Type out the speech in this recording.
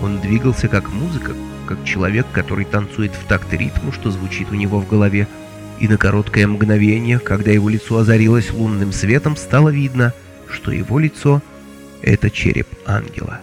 Он двигался как музыка, как человек, который танцует в такт ритму, что звучит у него в голове. И на короткое мгновение, когда его лицо озарилось лунным светом, стало видно, что его лицо — это череп ангела.